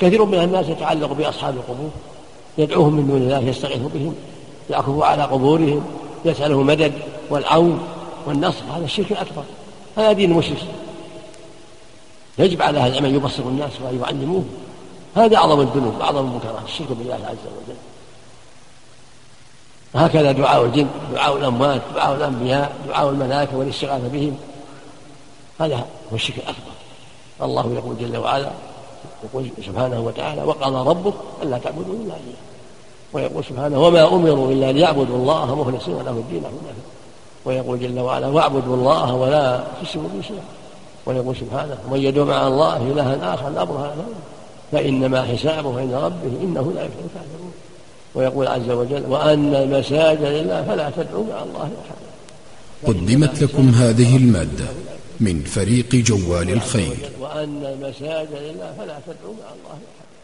كثير من الناس يتعلق بأصحاب القبور يدعوهم من دون الله يستغيث بهم يعكف على قبورهم يسأله المدد والعون والنصر هذا الشرك الأكبر هذا دين مشرك يجب على أهل العلم أن يبصروا الناس وأن يعلموهم. هذا أعظم الذنوب وأعظم المنكرات الشرك بالله عز وجل. هكذا دعاء الجن دعاء الأموات دعاء الأنبياء دعاء الملائكة والاستغاثة بهم. هذا هو الشرك الأكبر. الله يقول جل وعلا يقول سبحانه وتعالى وقال ربك ألا تعبدوا إلا إياه. ويقول سبحانه وما أمروا إلا ليعبدوا الله مخلصين له الدين حنفاء ويقول جل وعلا واعبدوا الله ولا تشركوا به شيئا. ويقول سبحانه ومن يدعو مع الله إلها آخر برهان له فإنما حسابه عند ربه إنه لا يفعل الكافرون ويقول عز وجل وأن المساجد لله فلا تدعوا مع الله أحدا. قدمت لكم هذه المادة. من فريق جوال الخير. وأن المساجد لله فلا تدعوا مع الله أحدا